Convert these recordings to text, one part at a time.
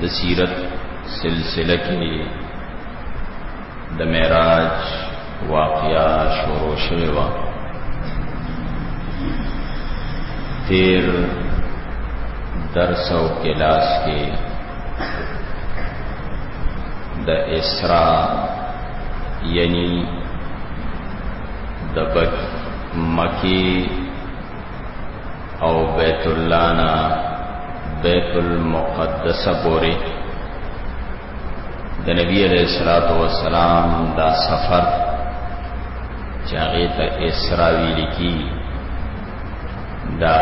د سیرت سلسله کې د معراج واقعیا شروع شوه و تیر درس او کلاس کې د اسراء یعنی د بک مکی او بیت الله نا بیت المقدس پوری د نبی علیہ الصلوۃ والسلام دا سفر چاغه ته اسراء ویل کی دا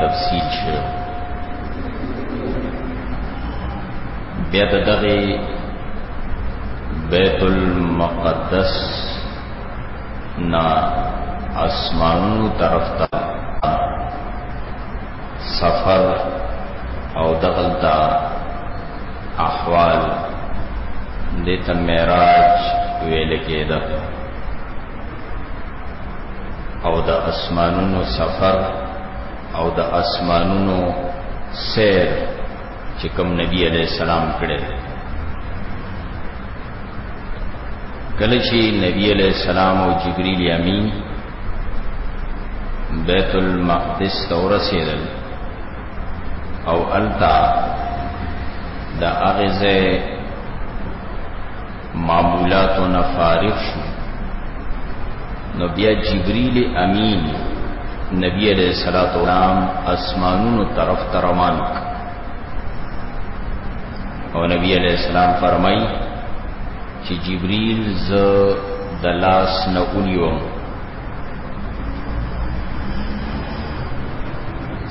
تفصیل شو بیا دغه بیت المقدس نا اسمانونو طرف ته سفر او دغلتا احوال دیتا معراج ویل کېده او د اسمانونو سفر او د اسمانونو سیر چې کوم نبی علیہ السلام کړي کله چې نبی علیہ السلام او جبرئیل امین بیت المقدس ته ورسېدل او التا د اغزه معمولاتو نه فارغ شو نو بیا جبرئیل امین نبی علیہ الصلوۃ والسلام اسمانونو طرف ته روان او نبی علیہ السلام فرمای چې جبرئیل ز د لاس نه اولیو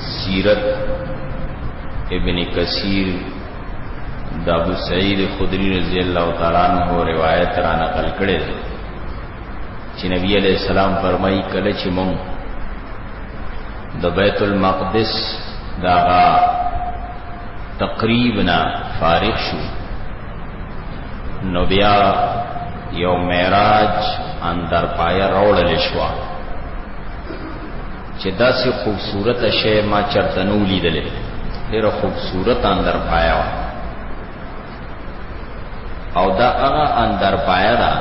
سیرت ابن کثیر د ابو سعید خدری رضی الله تعالی عنہ روایت را نقل کړي دي چې نبی علیہ السلام فرمایي کله چې مونږ د بیت المقدس داغا تقریبا فارغ شو نو بیا یو معراج اندر پای راوړل شو چې داسې خوبصورت شی ما چرته نو لیدلې ډېره خوبصورت اندر پایا وه او دا هغه اندر پایا ده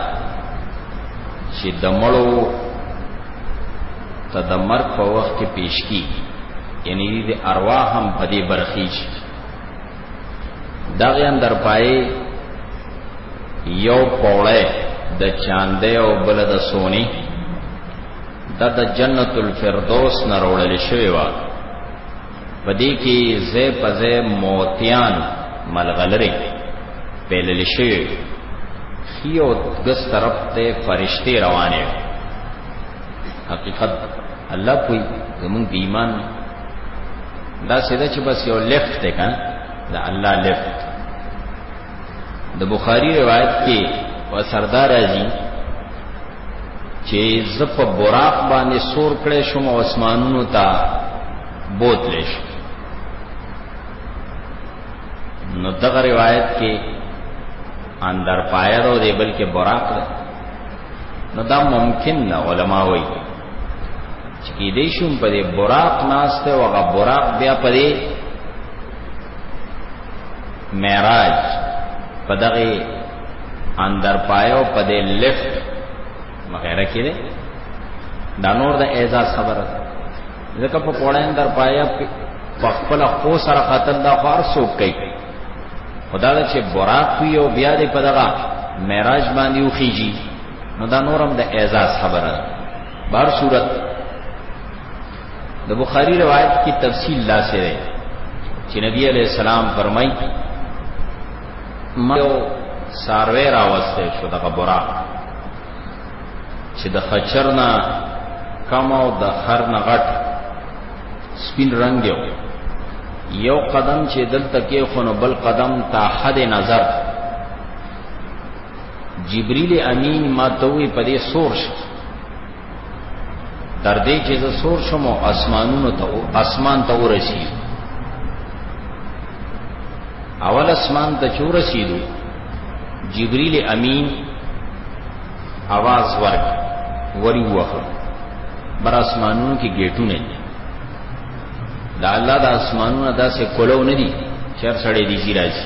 چې د مړو ته د مرګ په وخت کې پیش کیږي یعنی د ارواح هم په دې برخې شي دغه اندر پای یو پوړې د چاندې او بل د سونی دا د جنت الفردوس نه راوړل شوی و په دې کې زې په زې موتیان ملغلره پیلل شوی خيو دغس طرف ته فرشتي روانه حقیقت الله کوئی زمون د ایمان دا سیده چې بس یو لیفت دی کنه دا الله لیفت د بخاری روایت کې و سردار ازي چې زه په براق باندې سور کړی شوم او اسمانونو ته بوتلی شو نو دغه روایت کې اندر پایا ده او دی بلکې براق ده نو دا ممکن نه علما وایي چې کې دې شوم په دې براق ناشته او هغه براق بیا په دې معراج په دغه اندر پایو په دې لیفت وغیرہ کې ده دا نور د اعزاز خبره ده ځکه په پوړې اندر پایو په خپل خو سره قتل دا خار سوک کوي خدا دا چې براق وی او بیا دې په دغه معراج باندې وخیږي نو دا نورم د اعزاز خبره ده بهر صورت د بخاری روایت کې تفصیل لا سره چې نبی علیہ السلام فرمای ما یو ساروی راوسته شو دغه برا چې د خچرنا کم او د خر نه غټ سپین رنگ یو یو قدم چې دلته کې خونو بل قدم تا حد نظر جبريل امين ما توي پدې سور شو تر دې چې زه سور شم او اسمانونو ته اسمان ته ورسی اول اسمان ته چورسیدو جبريل امين आवाज ورک وری وخه بر اسمانونو کې گیټونه دي دا الله د اسمانونو داسې کولو نه دي چر سړې دي چې راځي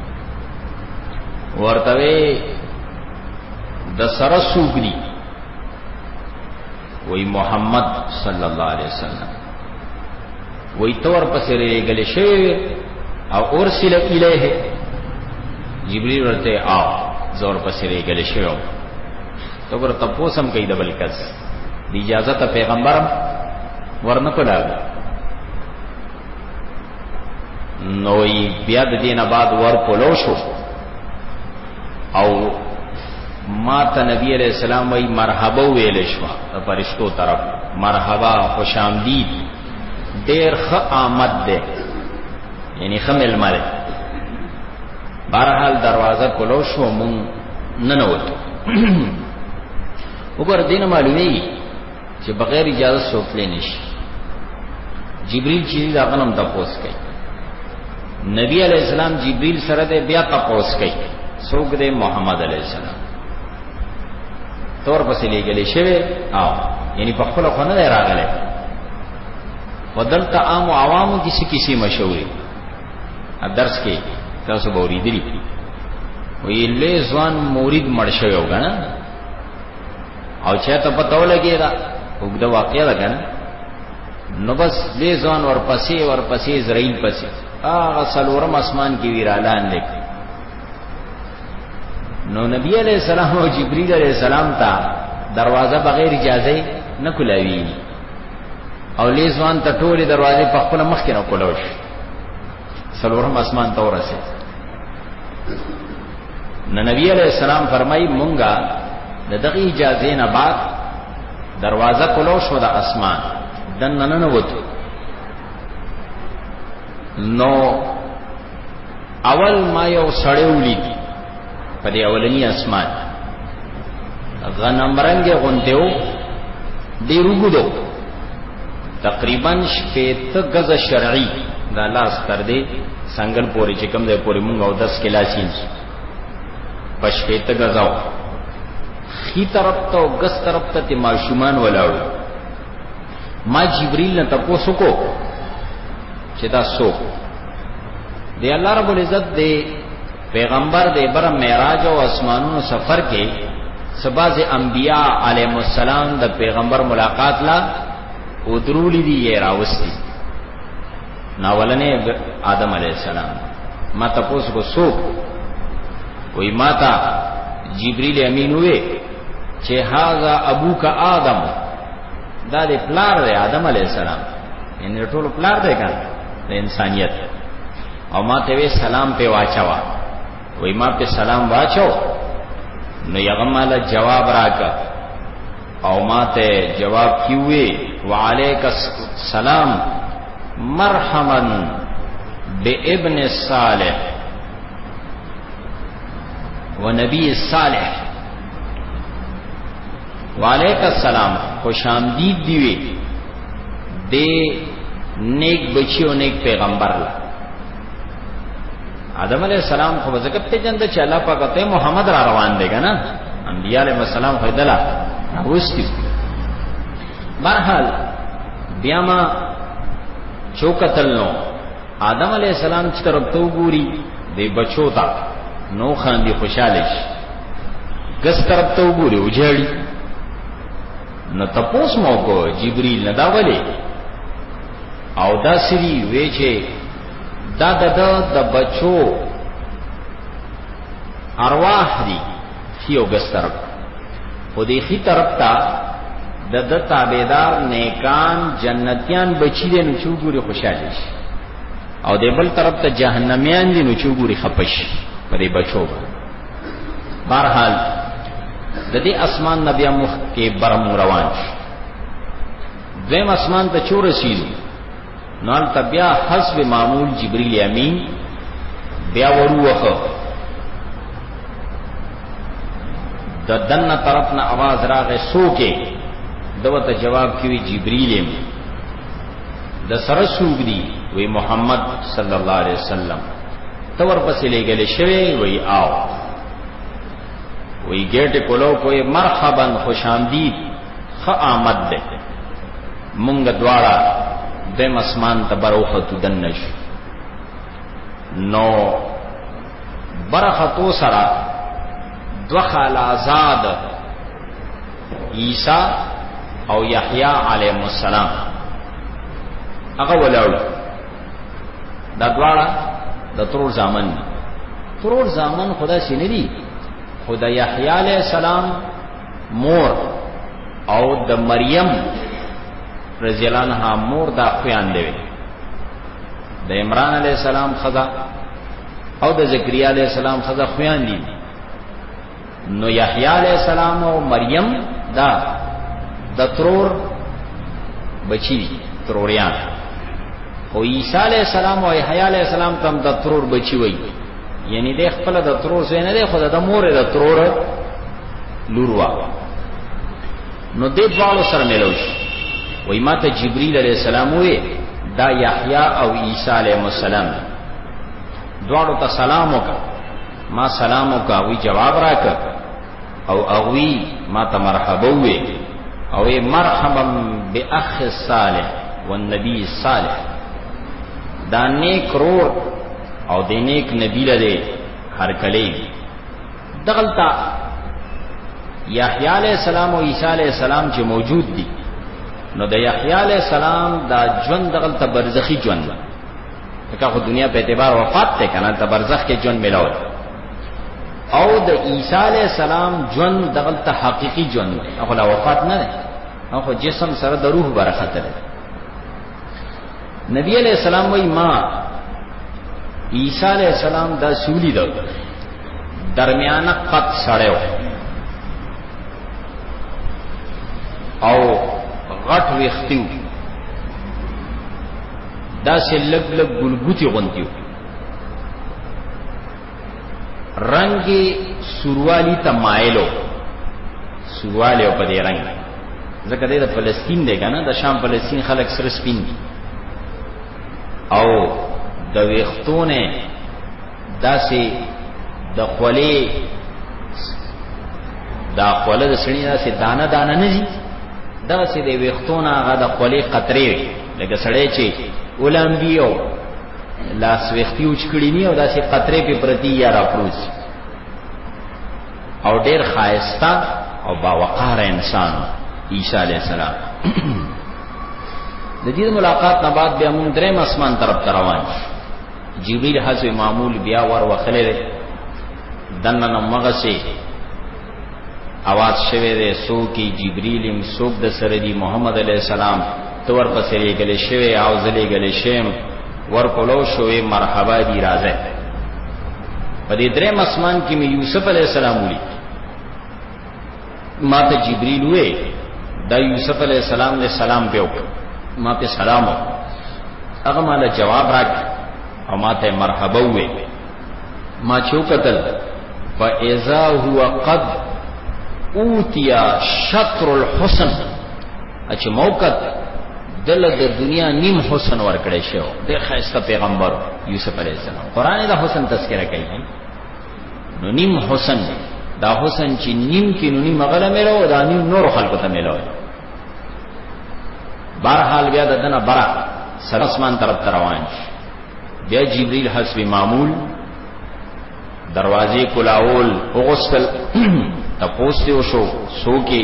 ورته د سره سوګني وای محمد صلی الله علیه وسلم وای تور پسې رېګل شوی او ارسل الیه جبرئیل ورته آو زور پسې رېګل شوی ته ورته پوسم کوي د بلکس اجازه ته پیغمبرم ورنه کړه نو بیا د دینه بعد ور کولو شو او ما ته نبی علیہ السلام وی مرحبا ویل شو د پرشتو طرف مرحبا خوش آمدید ډیر خ آمد ده یعنی خمل مره بهرحال دروازه کولو شو مون ننوت وګور دینه معلومی چې بغیر اجازه سوتلې نشي جبريل چې دا غنم تپوس کوي نبی علی السلام جبريل سره دې بیا تپوس کوي څوک دې محمد علی السلام تور پسې لګلې شوی او یعنی په خپل خونه نه راغله ودلته عام عوامو کې څه کیسې مشهورې ا درس کې تاسو به ورېدلی وی له ځوان مورید مړ شوی وګڼه او چې ته پته ولګی دا وګد واقع ده کنه نو بس دې ځوان ورپسې ورپسې اسرائیل پسې هغه سلورم اسمان کې ویرالان دي نو نبی علیہ السلام او جبرئیل علیہ السلام ته دروازه بغیر اجازه نه کولاوی او لیزوان ته ټوله دروازه په خپل مخ کې نه کولوش سلورم اسمان ته ورسه نو نبی علیہ السلام فرمای مونږه د دغه اجازه نه بعد دروازه کولو شو د اسمان د نننه وته نو اول ما یو سړی ولید په دې اولنی اسمان غنم رنگ غونډیو ډیر وګدو تقریبا شپېت غز شرعي دا لاس تر دې سنگل پوري چې کوم ځای پوري مونږ او 10 کلاسین پښپېت غزاو خي طرف ته او غس طرف ته ماشومان ولاړو ما جبريل نه تاسو کو چې دا سو دی الله رب العزت دی پیغمبر دی بر معراج او اسمانونو سفر کې سباز انبیاء علیهم السلام د پیغمبر ملاقات لا او درولې دی یې راوستي ناولنې آدم علی السلام ما تاسو کو سوق وای ما تا جبرئیل امین وې چې هاذا ابوک آدم دا دې پلار دی آدم علی السلام ان ټول پلار دی کار د انسانیت او ما ته وی سلام په واچوا وای ما په سلام واچو نو یغماله جواب راکا او ما ته جواب کیوي وعليک السلام مرحبا بابن الصالح ونبي الصالح وعليک السلام خوش آمدید دیوي د نیک بچیو نیک پیغمبر له آدم علیہ السلام خو ځکه پیجن د چې الله پاک ته محمد را روان دی کنه انبیاء علیہ السلام خو دلا اوستی برحال بیا ما چوکتل نو آدم علیہ السلام چې طرف ته وګوري دی بچو تا نو خان دی خوشاله شي ګس طرف ته وګوري وجړي نو تپوس مو کو جبريل نه دا ولې او دا سری وی چې دا د د بچو ارواح دي خيو ګس طرف خو دې خي طرف ته د د تابعدار نیکان جنتیان بچی دي نو چوغوري خوشاله شي او د بل طرف ته جهنميان دي نو چوغوري خپش پرې بچو باندې بهرحال د دې اسمان نه بیا مخ کې برم روان شو دویم اسمان ته چور رسیدو نو هلته بیا حسب معمول جبرئیل امین بیا وروخه د دنه طرف نه आवाज راغې سوکې دوته جواب کیوي جبرئیل امین د سره سوګ دی وی محمد صلی الله علیه وسلم ته ورپسې لېږل شوی وی او وی ګیټ کولو کوی مرحبا خوش آمدید خ آمد ده مونږ دواړه د مسمان ته بروخه تو دنش نو برخه تو سره دوخال آزاد عیسی او یحیی علیه السلام هغه ولاړو دا دواړه د ترور زامن دي ترور زامن خدا سي نه دي خدا يحيى عليه السلام مور او د مریم رضی الله عنها مور دا خویان دی د عمران علی السلام خدا او د زکریا علی السلام خدا خویان دي نو یحیی علیہ السلام او مریم دا د ترور بچی تروریان او عیسی علیہ السلام او یحیی علیہ السلام تم د ترور بچی وای یعنی د خپل د ترور زوی نه دی خو د مور د ترور لوروا نو دې دواړو سره ملو شي وای ما ته جبرئیل علیہ السلام وې دا یحیی او عیسی علیہ السلام دواړو ته سلام وکړ ما سلام وکا وی جواب راک او اوی ما ته مرحبا وی او مرحبا باخ صالح والنبي صالح دا نیک رور او د نیک نبی لري هر کلی دغلطه یحیی علی السلام او عیسی علی السلام چې موجود دي نو د یحیی علی السلام دا ژوند دغلطه برزخی ژوند ځکه خو دنیا په اعتبار وفات ته کنه د برزخ کې ژوند ملاو او د عیسی علی السلام ژوند دغه ته حقيقي ژوند دی هغه لا وفات نه دی هغه جسم سره د روح برخه ده نبی علی السلام وای ما عیسی علی السلام دا سولی دا درمیانه قط سړیو او غټ وختیو دا سه لګ لګ ګلګوتی غوندیو رنگ سوروالی ته مایلو سوروالی په دې رنگ ځکه د فلسطین دی کنه د شام فلسطین خلک سره سپین دي او د ویختونه داسې د خولې دا خوله د سړی داسې دانه دانه نه دي دغه سي د ویختونه هغه د خولې قطرې لکه سړی چې ولام دیو لاس وختي اوچکړی نه او داسې قطرې په پرتی یا راپروز او ډیر خایستا او باوقار انسان عیسی علی السلام د دې ملاقات نه بعد بیا موږ درې اسمان طرف روان جبريل حسب معمول بیا ور وخلې دنه مغه سي اواز شوه دې سو کی جبرئیل هم سوق د سره دی محمد علی السلام تور پسې لګل شوه او زلې ګل شیم ور کولو شوې مرحبا دی راځه په دې درې مسمان کې می یوسف علی السلام ولي ما ته جبرئیل وې دا یوسف علی السلام له سلام په وکړ ما په سلام هغه مال جواب راک او ما ته مرحبا وې ما چې وکتل فاذا هو قد اوتیا شطر الحسن اچ موقت دل د دنیا نیم حسن ورکړی شو د خیسته پیغمبر یوسف علی السلام قران د حسن تذکرہ کوي نو نیم حسن دی دا حسن چې نیم کې نو نیم غلا ملو دا نیم نور خلکو ته ملو بهرحال بیا د دنه برا سر اسمان طرف روان شي بیا جبريل حسب معمول دروازې کولاول اوغسل تپوسته وشو سوکي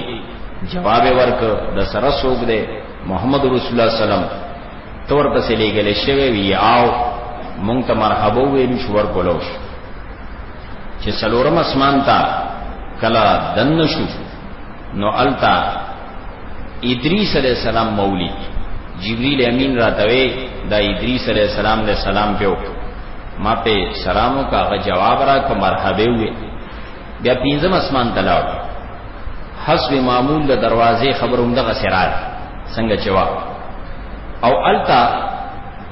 جواب ورک د سره سوګ دی محمد رسول الله سلام تور پسې لګل شوی وی آو مونږ ته مرحبا ویل شو ور کولو چې سلورم اسمان ته کلا دن شو نو التا ادریس علیہ السلام مولید جبريل امین راتوي دا ادریس علیہ السلام له سلام پیو ما په سلامو کاغه جواب را ک مرحبا وي بیا پینځم اسمان تلاو حسب معمول د دروازې خبروم دغه سرات څنګه چوا او التا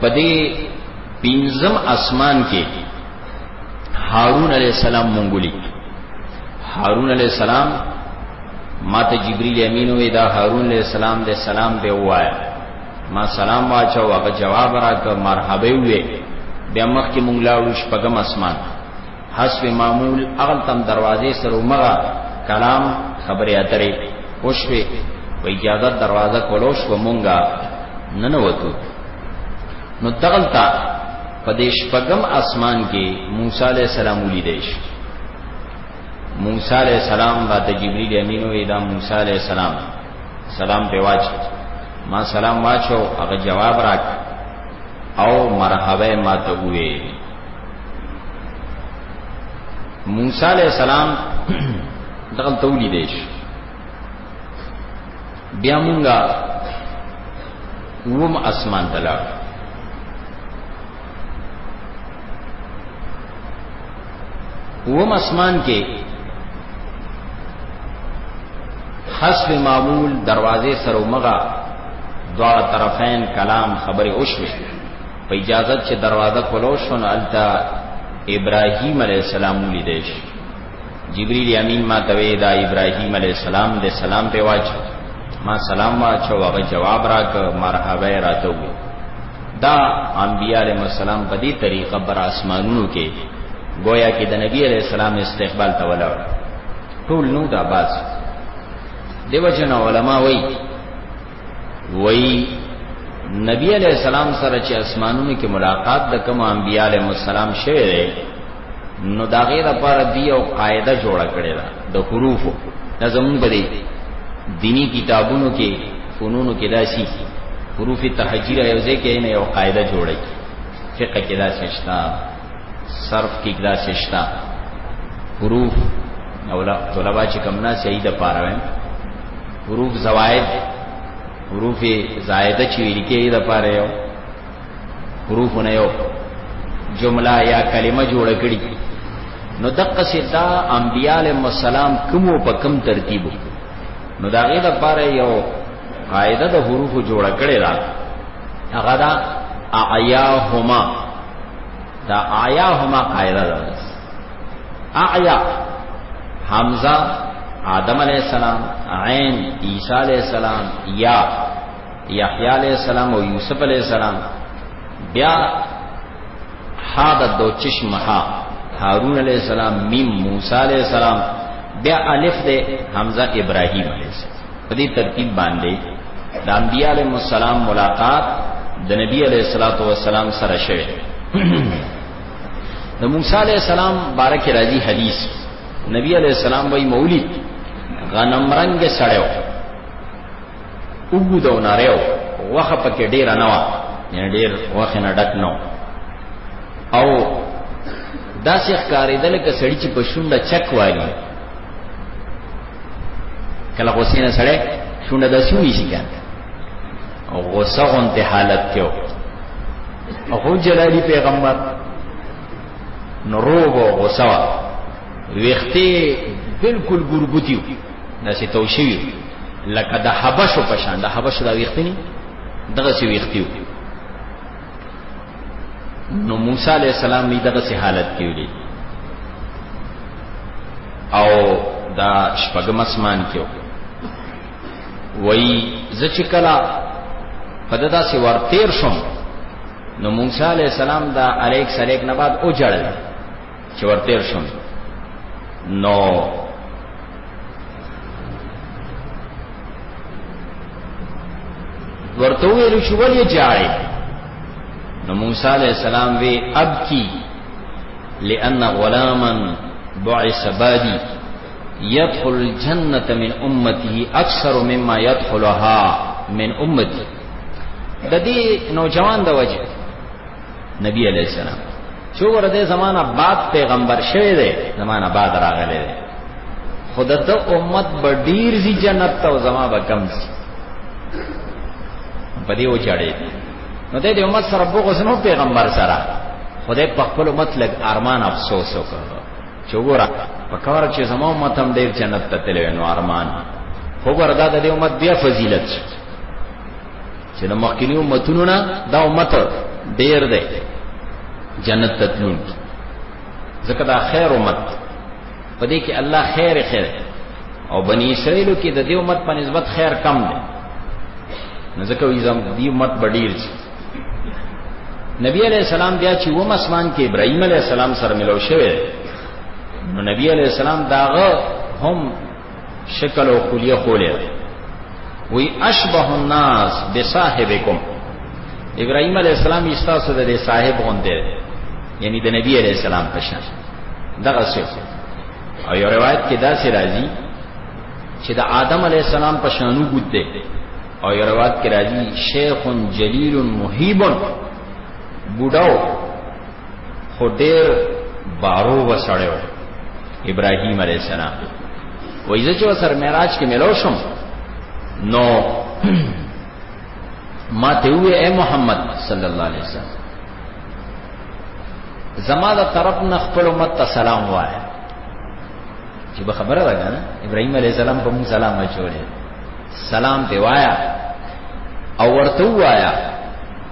پدې پینځم اسمان کې هارون علیہ السلام مونگولی هارون علیہ السلام ما ته جبريل امين وې دا هارون عليه السلام دې سلام به وایا ما سلام واچو هغه جواب راک مرحبا وې بیا مخ کې مونږ لاړو شپږم اسمان حسب معمول اغل تم دروازې سره مغه کلام خبرې اترې خوشوي په اجازه دروازه کولو شو مونږه ننوتو نو تغلطه په دې شپږم اسمان کې موسی علی السلام ولیدای شو موسی علی السلام را ته جبرئیل امین وې دا موسی علی السلام سلام په واچ ما سلام واچو هغه جواب راک او مرحبا ما ته وې موسی علی السلام دغه تولیدې شو بیا مونږه ووم اسمان ته لاړ ووم اسمان کې حسب معمول دروازه سره مغه دواړه طرفین کلام خبره وشوه په اجازه چې دروازه کولو شون التا ابراهیم علیه السلام ولیدل شي جبريل امين ما ته وی دا ابراهيم عليه السلام دې سلام په واچو ما سلام واچو هغه جواب راک مرحبا راته وی دا انبيار مسالم په دې طریقه بر اسمانونو کې گویا کې د نبی عليه السلام استقبال ته ولاړ ټول نو دا باز دیو جن علماء وی وای نبی علیہ السلام سره چې اسمانونو کې ملاقات د کوم انبیاء علیہ السلام شوه دی نو دا غیر لپاره دی او قاعده جوړه کړې ده د حروفو دا زمون بری دینی کتابونو کې فنونو کې داسي حروف تحجیر یو ځای کې نه یو قاعده جوړه کی فقہ کې داسې شته صرف کې دا سشتا حروف او طلبه چې کم نه صحیح د پاره وي حروف زوائد حروف زائده چې ویل کې د پاره یو حروف نه یو جمله یا کلمه جوړ کړي نو دقه ستا انبیال مسالم کومو په کم ترتیبو نو دا غي د پاره یو قاعده د حروف جوړ کړي را هغه دا اعیاهما دا آیا هما قاعده ده اعیا حمزه آدم علیہ السلام عین عیسی علیہ السلام یا یحیی علیہ السلام او یوسف علیہ السلام بیا ها د دو چشم ها هارون علیہ السلام میم موسی علیہ السلام بیا الف دے حمزہ ابراہیم علیہ السلام په دې ترتیب باندې د انبیاء علیهم السلام ملاقات د نبی علیه الصلاۃ والسلام سره شوه د موسی علیه السلام بارک راځي حدیث نبی علیه السلام وای مولید غنم رنگ سړیو وګدو ناریو وخه پکې ډیر نه و یعنی ډیر وخه نه ډک نو او داسې ښکارېدل که سړی چې په شونډه چک والی کله غوسه نه سړی شونډه د سوي شي کنه او غوسه غونته حالت کې او خو جلالي پیغمبر نروب او غوسه ویخته بالکل ګورګوتیو نسې توشي لکه د حبشو پشان د حبشو د ویختنی دغه سی ویختیو نو موسی علیہ السلام می دغه سي حالت کې ولید او دا شپږم اسمان کې وای زچ کلا په ددا سي ور تیر شم نو موسی علیہ السلام دا الیک سلیک نه بعد او جړل چې ورتیر شم نو ورته ویل شو ولې جاړي نو موسی عليه السلام وی ابکی لأن غلاما بعث بادي يدخل الجنة من امته اكثر مما يدخلها من امتي د دې نوجوان د وجه نبی عليه السلام چې ور دې زمانہ بعد پیغمبر شوی دی زمانہ بعد راغلی دی خود د امت به ډیر زی جنت ته زما به کم زی په دې و چاړې نو دې امت سره بغوس نو پیغمبر سره خدای په خپل امت لګ ارمان افسوس وکړ چې وګوره په کار چې زما امت هم ډیر جنت ته تللی نو ارمان خو وردا د دې امت بیا فضیلت شو چې د مخکینی امتونو نه دا امت ډیر دی جنت ته تلون ځکه دا خیر امت په دې کې الله خیر خیر او بنی اسرائیلو کې د دې امت په نسبت خیر کم دی نو ځکه وي زم دې امت بډیر شي نبی علیہ السلام بیا چې و مسمان کې ابراهیم علیہ السلام سره ملو شوه نو نبی علیہ السلام داغه هم شکل او خلیه خولیا وی اشبه الناس بصاحبکم ابراهيم عليه السلام استاسو د صاحب غونډه یعنی د نبی عليه السلام په شان دغه څه او یو روایت کې دا سي راځي چې د آدم عليه السلام په شانو ګد دی او یو روایت کې راځي شیخ جلیل مهیب بډاو خو ډیر بارو و سړی و ابراهیم علیه السلام وای زه چې سر معراج کې ملو شم نو ما ته وې اے محمد صلی الله علیه وسلم زما د طرف نه خپل امت ته سلام وایه چې به خبره ده کنه ابراهيم عليه السلام په موږ سلام اچولې سلام دی وایا او ورته وایا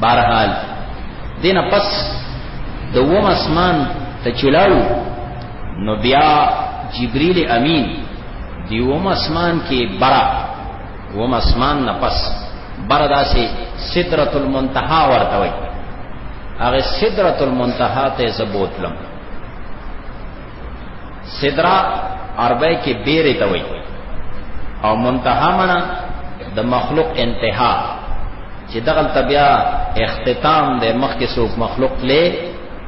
بهرحال دینه پس د وم اسمان ته چلاړو نو بیا جبرئیل امین دی وم اسمان کې برا وم اسمان نه پس برا داسې سدرۃ المنتها ورته وای هغه سدرۃ المنتها ته زبوتلم سدرا عربی کې بیره ته وایي او منتها معنا د مخلوق انتها چې دغه تبیا اختتام د مخ کې څوک مخلوق لې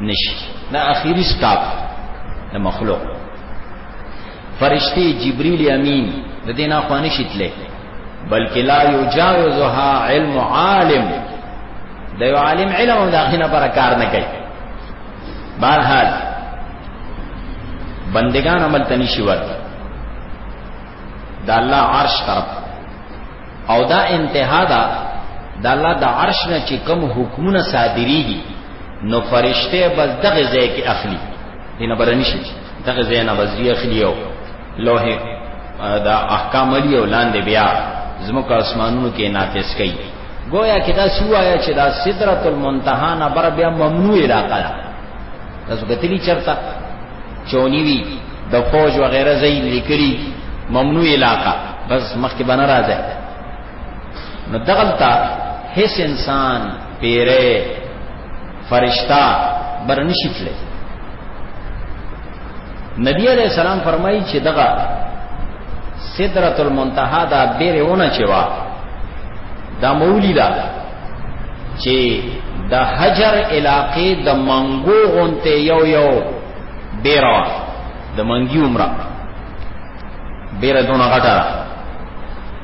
نشي دا اخیری سټاپ د مخلوق فرشتي جبريل امين د دې نه خواني شتلې بلکې لا يجاوزها علم عالم د یو عالم علم هم داخنه پر کار نه کوي بهرحال بندگان عمل تنشي ورته د الله عرش طرف او دا انتها دا د الله د عرش نه چې کوم حکمونه صادريږي نو فرشته بس دغه ځای کې اخلي دینه برني شي دغه ځای نه بس یې اخلي او لوح دا احکام علی او لاندې بیا زموږ اسمانونو کې ناقص کړي گویا کې دا سوایا چې دا سدرۃ المنتهى نه بر بیا ممنوع علاقه ده تاسو کتلی چرته چونی وی د فوج وغیرہ زې لیکلي ممنوع علاقه بس مخکې بنه راځي نو دغلتا هیڅ انسان پیره فرشتہ برنشی تللی نبی علیہ السلام فرمایي چې دغه سدرۃ المنتہا دا ډېره ونه چوا دا مولی دا چې د حجر علاقې د منګو غونته یو یو ډېره د منګي عمره ډېره دونه غټه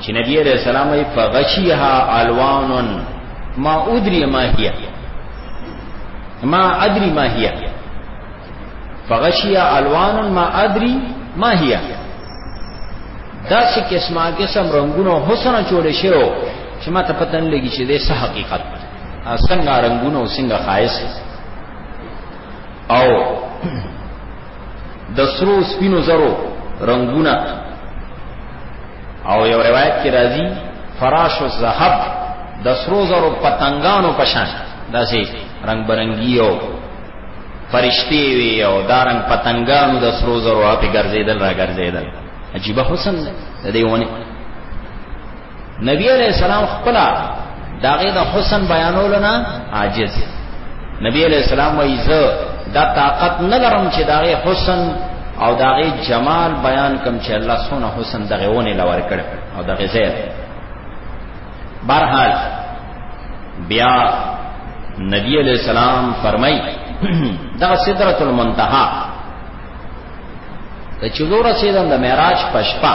چې نبی عليه السلام یې فغشيها الوان ما ادري ما هي ما ادري ما هي فغشيها الوان ما ادري ما هي دا چې قسمه قسم رنگونو حسن چولې شو چې ما ته پته نه لګي چې دې څه حقیقت څنګه رنگونو څنګه خایس او د سرو سپینو زرو رنگونه او یو روایت کې راځي فراش الذهب د سرو زرو پتنګانو پشان داسې رنگ برنګي او فرشتي وي او دارنګ پتنګانو د سرو زرو په ګرځیدل را ګرځیدل عجیب حسن دی ونه نبی علیہ السلام خپل داغه د حسن بیانولو نه عاجز نبی علیہ السلام وایي زه دا طاقت نه لرم چې داغه حسن او داغه جمال بیان کم چې الله سونه حسن دغه ونه لور کړ او دغه زیر بهرحال بیا نبی علیہ السلام فرمای دا سدرۃ المنتہا ته چلو رسیدم د معراج پشپا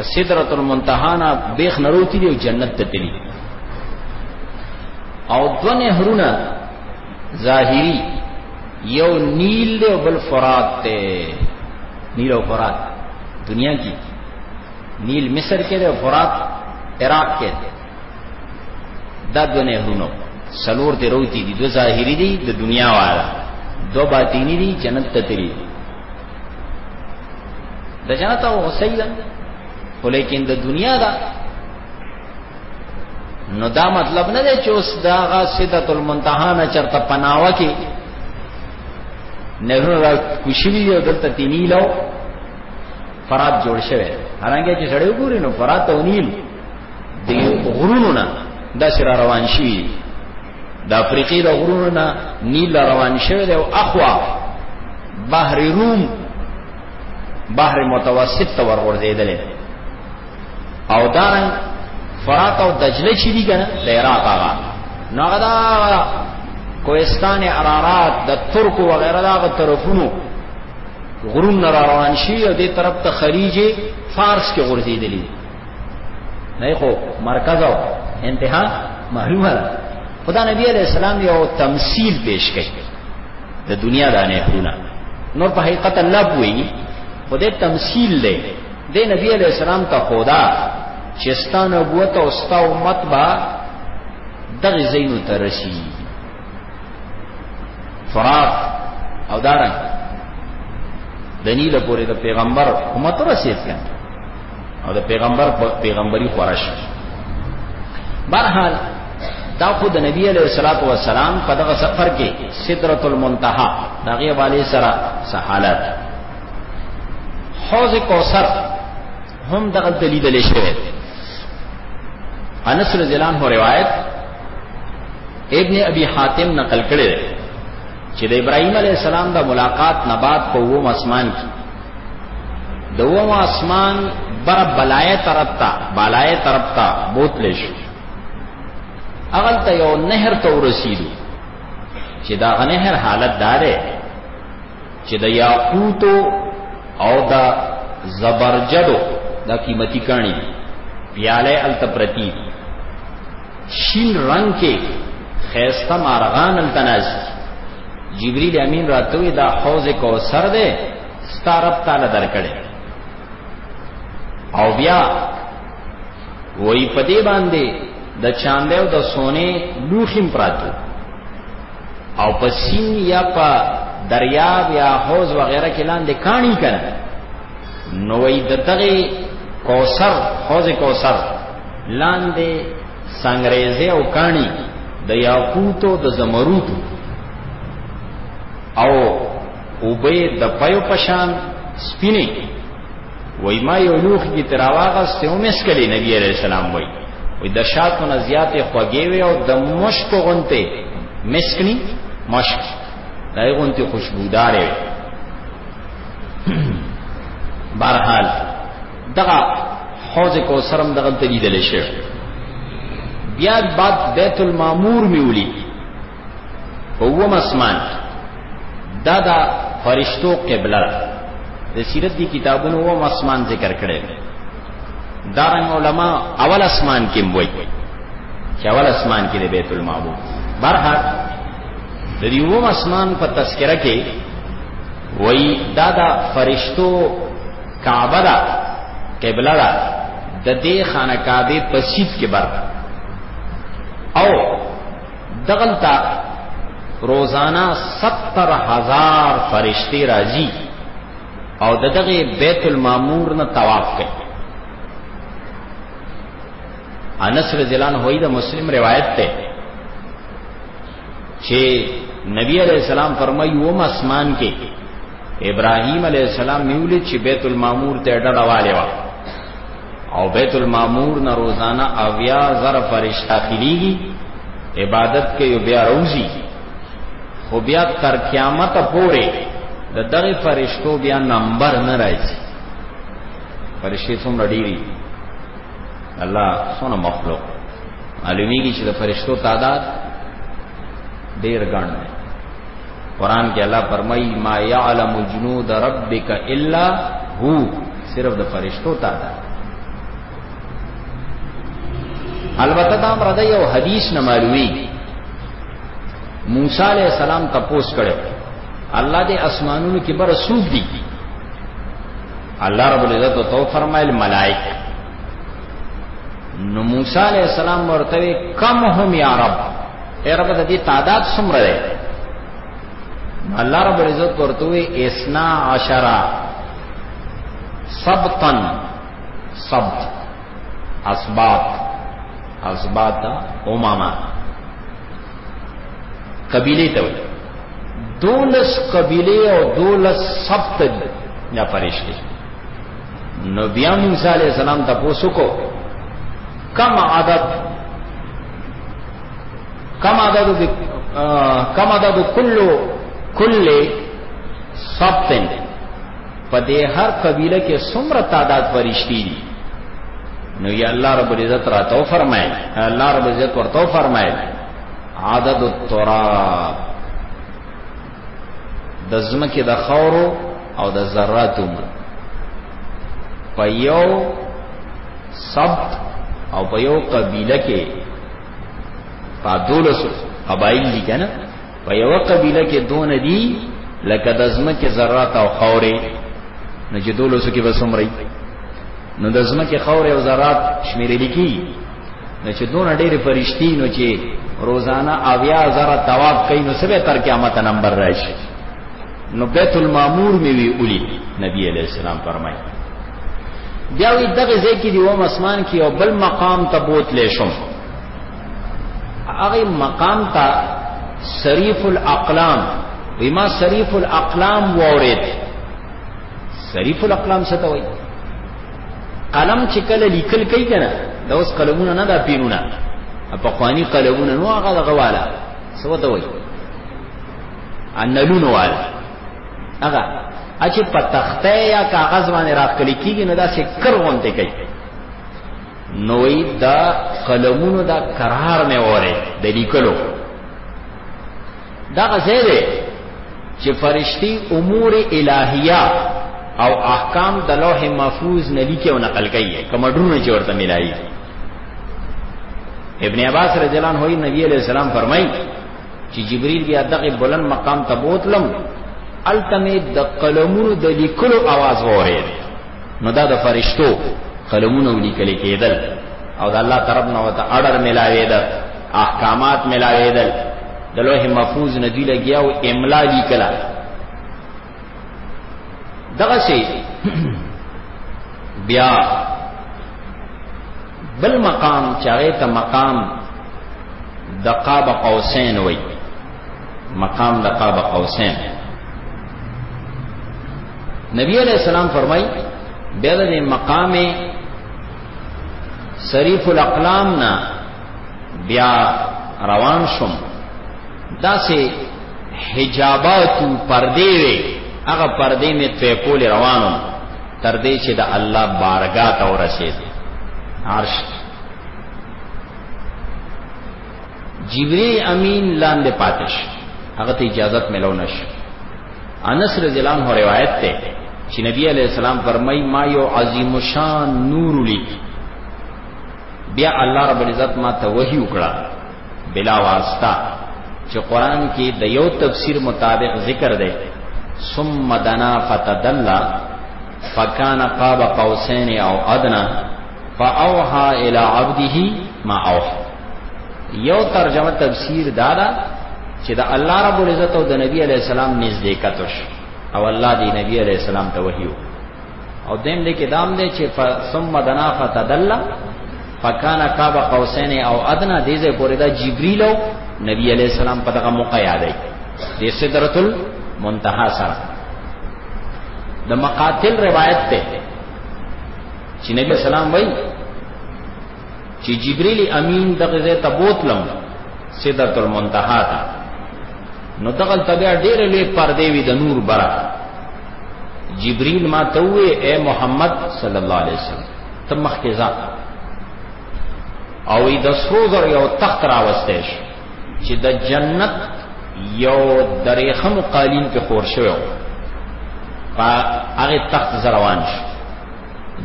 سدرت المنتها نه بیخ نروتی دی او جنت ته تللی او دو نهرونه ظاهری یو نیل دی او بل فرات دی نیل او فرات دنیا کی نیل مصر کې دی او فرات عراق کې دی دا دو نهرونه سلور دی روتی دی دو ظاهری دی د دنیا والا دو باطینی دی جنت ته تللی د جنت او غسیدا ولیکن د دنیا دا نو دا مطلب نه دی چې اوس دا غا سیدت المنتها نه چرته پناوه کې نه را کوشوي او دلته تینی لو فرات جوړ شوی هرانګه چې سړی وګوري نو فرات او نیل دی غرونو نه دا سره روان شي د افریقې د غرونو نه نیل روان شوی دی او اخوا بحر روم بحر متوسط ته ورغورځېدل او دارن فرات او دجله چې دي کنه د عراق هغه نو هغه دا کوهستان عرارات د ترکو وغیرہ دا طرفونو غرون را روان شي او دې طرف ته خلیج فارس کې غورځېدلی نه خو مرکز او انتها معلومه ده خدا نبی علیہ السلام یو تمثيل پیش کړي د دنیا د نه خونه نور په حقیقت الله پوي خدای تمثيل دی د نبی علیہ السلام ته خدا چې ستا نبوت او ستا امت با دغه زینو ته رسی فرات او دارن د نیل پورې د پیغمبر امت رسید کړي او د پیغمبر پیغمبري خورش برحال دا خو د نبی علیہ الصلوۃ والسلام په دغه سفر کې سدرۃ المنتہا دغه والي سره سہالت حوض کوثر هم دغه دلیل لري شوی انس رضی الله عنه روایت ابن ابي حاتم نقل کړي چې د ابراهيم عليه السلام د ملاقات نه بعد په وو اسمان کې دوم آسمان بر بلای طرف تا بالای طرف تا بوتل شو اغل ته یو نهر ته ورسیدو چې دا غنهر حالت داره چې د یاقوتو او د زبرجدو دا قیمتي کانی پیاله التپرتی شین رنگ کې خیسته مارغان التنازی جبريل امين راتوي دا حوض کوثر دی ستارب تعالی درکړي او بیا وای په دې باندې د چاندې او د سونې لوخیم پراتو او په سین یا په دریاب یا حوض وغیرہ کې لاندې کانی کړه نو وای د دغه کوثر حوض کوثر لاندې سنگریزه او کانی د یاقوتو د زمرود او اوبه د پيو پشان سپینه وای ما یو لوخ کی تراواغه سیومس کلی نبی علیہ السلام وای وای د شاتو نه زیات خوږی وی او د مشک غونته مسکنی مشک دای غونته خوشبودار وی بهرحال دغه حوض کوثر هم دغه ته لیدل شي بیا بعد بیت المامور می ولي په وم اسمان دا دا فرشتو قبله د سیرت دی کتابونو وم اسمان ذکر کړي دارن علما اول اسمان کې وای چې اول اسمان کې د بیت المامور برحه د دې وم اسمان په تذکرہ کې وای دا دا فرشتو کعبه دا قبله دا د دې خانه کعبه په سیټ کې بر او دغلتا روزانه 70000 فرشتي راځي او دغه بیت المعمور نه طواف کوي انس رضی الله عنه د مسلم روایت ته چې نبی علیہ السلام فرمایي و مسمان کې ابراهیم علیہ السلام نیولې چې بیت المعمور ته ډډه والے و او بیت المعمور نه روزانه اویا زر فرشتہ خلیږي عبادت کې یو بیا روزي خو بیا تر قیامت پورې د دغه فرشتو بیا نمبر نه راځي فرشتې څومره ډېری الله سونه مخلوق معلومیږي چې د فرشتو تعداد ډیر ګڼ دی قران کې الله فرمایي ما يعلم جنود ربک الا هو صرف د فرشتو تعداد البته دا مراد یو حدیث نه معلومی موسی علیہ السلام تپوس کړي الله دې اسمانونو کې بر سوق دي الله رب العزت ورته فرمایل ملائکه نو موسی علیہ السلام ورته کم هم یا رب اے رب د دې تعداد څومره دی الله رب العزت ورته وی اسنا عشرہ سبتن سبت اسبات اسبات اماما قبیله ته وی دولس قبیله او دولس سبت دي یا فرشتي نو بیا موسی علی السلام تاسو کو کم عدد کم عدد دی کم عدد کلو کل سبتن په دې هر قبیله کې څومره تعداد فرشتي دي نو یا الله رب العزت راتو فرمایي الله رب العزت ورته فرمایي عدد التراب د زمکه د خورو او د ذراتو په یو سبت او په یو قبیله کې په دولس قبایل دي کنه په یو قبیله کې دون دي لکه د زمکه ذرات او خورې نه چې دولس کې بسمري نو د زمکه خورې او ذرات شمیرې لیکي نه چې دونه ډېر فرشتي نو چې روزانه اویا زره ثواب کوي نو سبه تر قیامت نمبر راشي نو بیت المامور می وی اولی نبی علیہ السلام فرمای بیا وی دغه ځکه دی وم اسمان کې او بل مقام ته بوت لې شم هغه مقام ته شریف الاقلام وی ما شریف الاقلام وورید شریف الاقلام څه ته وایي قلم چې کله لیکل کوي کنه دا اوس قلمونه نه دا پینونه په خواني قلمونه نو هغه غواله سو ته وای ان لونو والا هغه اچې په تخته یا کاغذ باندې راخلي کیږي نو دا څه کر غونډه کوي نوې دا قلمونو دا قرار مې وره د لیکلو دا غزه ده چې فرشتي امور الهیه او احکام د لوح محفوظ نه لیکي او نقل کوي کوم ډرونه چې ورته ملایي ابن عباس رضی الله عنه نبی علیہ السلام فرمایي چې جبريل بیا دغه بلند مقام ته بوتلم التمه د قلمونو د لیکلو आवाज وره نو دا د فرشتو قلمونو لیکل کېدل او د الله طرف نه وته اړه ملاوي ده احکامات ملاویدل د لوح محفوظ نه دی لګیا او املا لیکلا دغه سي بیا بل مقام چاغه ته مقام د قاب قوسین وای مقام د قاب قوسین نبی علیہ السلام فرمای بیا د مقام شریف الاقلام نه بیا روان شوم داسې حجاباتو پردې وي هغه پردې مې توې کول روانو تر دې چې د الله بارګاه ته ورسېد عرش جبرئیل امین لاندې پاتش هغه ته اجازه ملو نش انس رضی الله عنه روایت ته چې نبی علی السلام فرمای ما یو عظیم شان نور لیک بیا الله رب العزت ما ته وحی وکړه بلا واسطه چې قران کې د یو تفسیر مطابق ذکر دی ثم دنا فتدلا فکان قاب قوسین او ادنا فاوها الى عبده ما اوها یو ترجمه تفسیر دادا چې د الله رب العزت او د نبی علی السلام نږدې کتوش او الله دی نبی علی السلام ته وحیو او دیم دې کې دام دې چې ثم دنا فتدلل فکان قاب قوسین او ادنا دې زه پورې دا جبرئیل او نبی علی السلام په دغه موقع یادای دې سدرۃ المنتهى سره د مقاتل روایت ته چې نبی سلام وای چې جبرئیل امین دغه زه تبوتلم سدرۃ المنتهى تا نو دغه تبع ډېر لوی پردې وی د نور برا جبريل ما ته وې اے محمد صلی الله علیه وسلم ته مخکې ځه او د سرو زر یو تخت راوستې شو چې د جنت یو درېخم قالین کې خور شوی و په هغه تخت زروان شو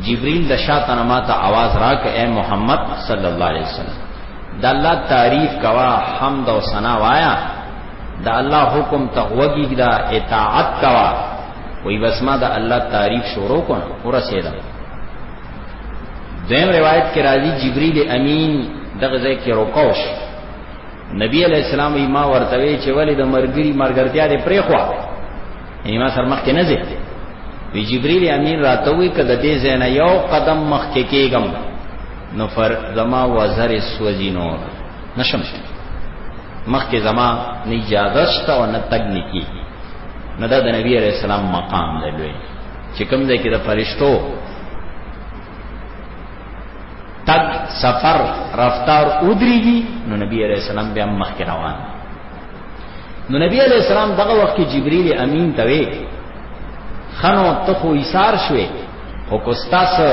جبريل د شاتنه ما ته आवाज راک اے محمد صلی الله علیه وسلم د الله تعریف کوا حمد او ثنا وایا دا الله حکم ته غوږی دا اطاعت کوا وی بس ما دا الله تعریف شروع کړ ورسېدا دیم روایت کې راځي جبرئیل امین دغه ځای کې روکوش نبی علیہ السلام ما ورته وی چې ولې د مرګري مرګرتیا دې پرې خو یعنی ما سر مخ کې نه ځي وی جبرئیل امین راته وی کده دې زنه یو قدم مخ کې کېږم نو فر زما وزر سوځینو نشم مخکې زما نه اجازه شته او نه تګ نه کیږي نه دا د نبی علیہ السلام مقام دی لوی چې کوم ځای کې د فرشتو تګ سفر رفتار ودرېږي نو نبی علیہ السلام بیا مخکې روان نو نبی علیہ السلام دغه وخت کې جبرئیل امین ته وی خنو ته خو ایثار شوې خو کو ستاسو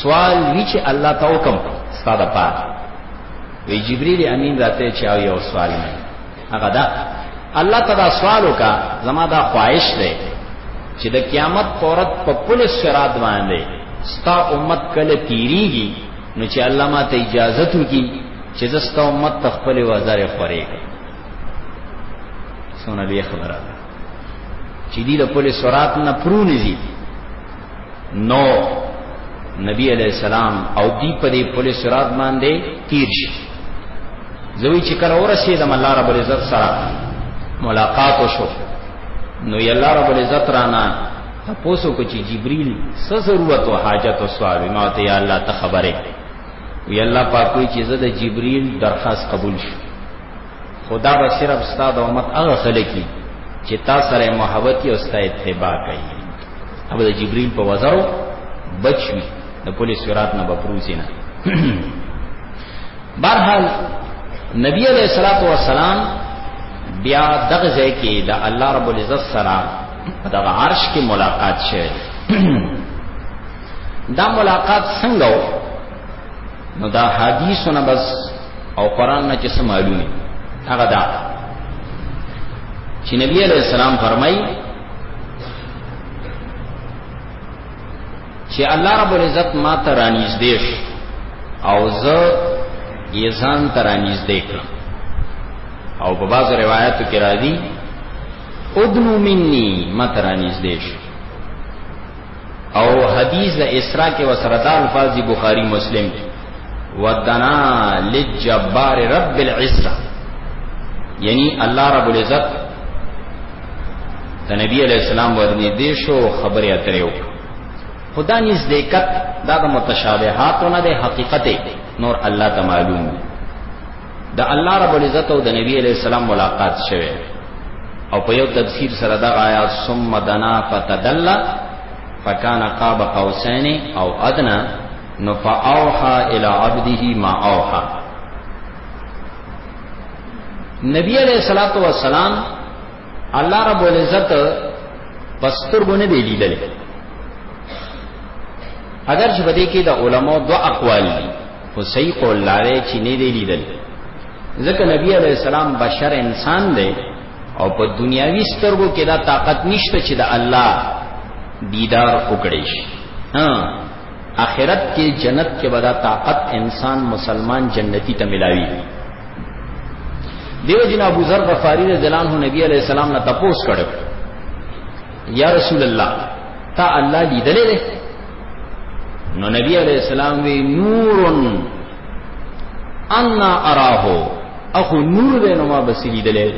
سوال وی چې الله ته وکم ستاسو پات وی جبرئیل امین راته چې او یو سوال نه هغه دا الله تعالی سوال وکا زما دا خواهش ده چې د قیامت پورت په پل صراط باندې ستا امت کله تیریږي نو چې الله ما ته اجازه وکي چې زستا امت تخپل وزر خوري سونه به خبره چې دی له پل سرات نه پرونځي نو نبی علیہ السلام او دی په دې پل سرات باندې تیر شي زوی چې کله ورسېدم الله رب العزت سره ملاقات وشو نو الله رب العزت رانا تاسو کو چې جبريل څه ضرورت او حاجت او سوال ما ته یا الله ته خبره وی الله پاک وی چې زه د جبريل درخواست قبول شو خدا به صرف ستا د امت هغه خلک دي چې تا سره محبت او ستا اتباع کوي او د جبريل په وزرو بچوي د پولیس سرات نه بپروزي نه بهرحال نبی علیہ الصلوۃ والسلام بیا دغه ځای کې د الله رب العزت سره د عرش کې ملاقات شوه دا ملاقات څنګه و نو دا حدیثونه بس او قران نه چې څه معلومي هغه دا چې نبی علیہ السلام فرمایي چې الله رب العزت ما ته رانږدې شو او زه یې ځان ته رانږدې کړم او په بعضو روایتو کې راځي ادنو مني ما ته رانږدې شو او حدیث د اسراء کې وسره دا الفاظ دی بخاری مسلم کې ودنا للجبار رب العزه یعنی الله رب العزت د نبی علی السلام ورنی دی شو خبرې اترې وکړه خدا نزدېکت دا د متشابهاتونه د حقیقت نور الله ته معلوم دی د الله رب العزت او د نبی علیہ السلام ملاقات شوه او په یو تفسیر سره دا آیا ثم دنا فتدلل فکان قاب قوسین او ادنا نو فاوحا الی عبده ما اوحا نبی علیہ الصلات والسلام الله رب العزت پستر غونه دی لیدل اگر چې بده کې د علماو دو اقوال دي خو صحیح قول لاره چې نه دی لیدل ځکه نبی علی السلام بشر انسان دی او په دنیاوی سترګو کې دا طاقت نشته چې د الله دیدار وکړي شي ها اخرت کې جنت کې بدا طاقت انسان مسلمان جنتی ته ملاوي دیو جن ابو ذر غفاری رضی الله عنه نبی علیہ السلام نه تپوس کړو یا رسول الله تا الله لیدلې ده نو نبی علیہ السلام وی نور ان اراه اخو نور ده نو ما بس لیدلې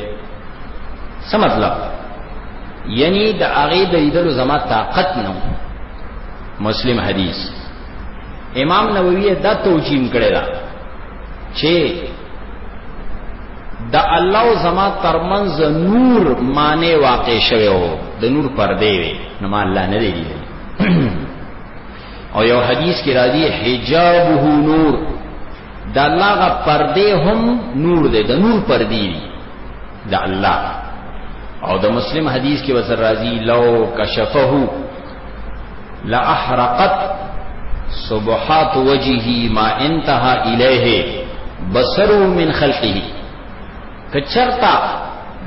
څه مطلب یعنی د هغه د لیدلو زما طاقت نه مسلم حدیث امام نووی دا توجیم کړی دا چې د الله او زما ترمنځ نور معنی واقع شوی وو د نور پردې وي نو ما الله نه دی لیدل او یو حدیث کې راځي حجابه نور د الله غ پردې هم نور دی د نور پردې دی د الله او د مسلم حدیث کې وزر راځي لو کشفه لاحرقت صبحات وجهه ما انتهى الیه بصره من خلقه کچرتا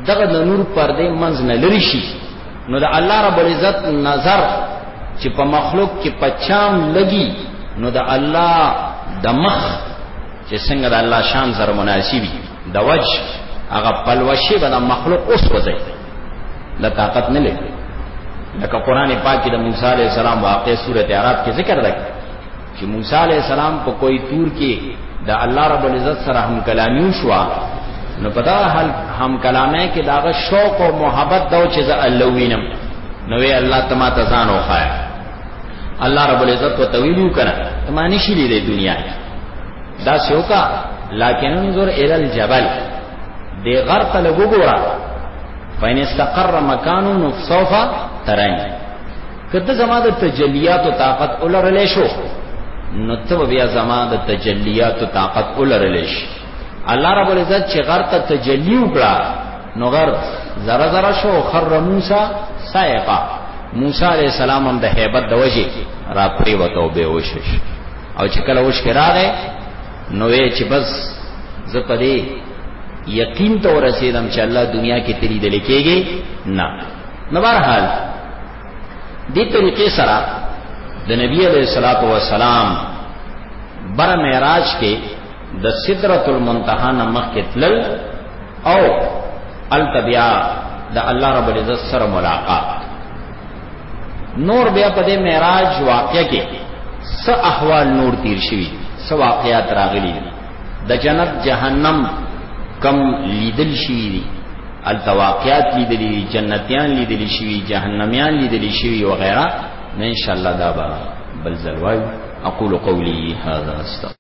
دغه د نور پردې منځ نه لری شي نو د الله رب العزت نظر چې په مخلوق کې پچام لګي نو د الله د مخ چې څنګه د الله شان سره مناسبي د وج هغه پلوشي به د مخلوق اوس وځي د طاقت نه لګي لکه قران پاک کې د موسی عليه السلام واقع سورته اعراف کې ذکر ده چې موسی عليه السلام په کوئی تور کې د الله رب العزت سره هم کلامی شو نو پتا حال هم کلامه کې داغه شوق او محبت دا چې زه الله وینم نو وی الله تما ته ځان وخایا الله رب العزت وتویلو کړه تمانی شې دې دنیا کې دا سیوکا لكن انظر الى الجبل دی غر ته لګورا فین استقر مکانو نو سوف ترانی کته زما د تجلیات او طاقت ولرلې شو نو ته بیا زما د تجلیات او طاقت ولرلې شي الله رب العزت چې غر ته تجلی وکړه نو غر زره زره شو خر موسی سائقا موسی علیہ السلام هم د hebat د وجه را پریوتو به وشش او چې کله وش کراغه نو وی چې بس زه پدې یقین ته ورسېدم چې الله دنیا کې تری دل کېږي نه نو بهرحال دې طریقې سره د نبی علیہ الصلوۃ والسلام بر معراج کې د سدرۃ المنتہا نمخ کې تلل او التبیا د الله رب العزت سره ملاقات نور بیا په دې معراج واقع کې س احوال نور تیر شوی س واقعات راغلي دي د جنت جهنم کم لیدل شي دي التواقعات لیدل دي جنتیان لیدل شي جهنميان لیدل شي او غیره ان شاء الله دا به بل زلوای اقول قولي هذا استغفر